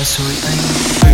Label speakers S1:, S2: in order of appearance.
S1: paso y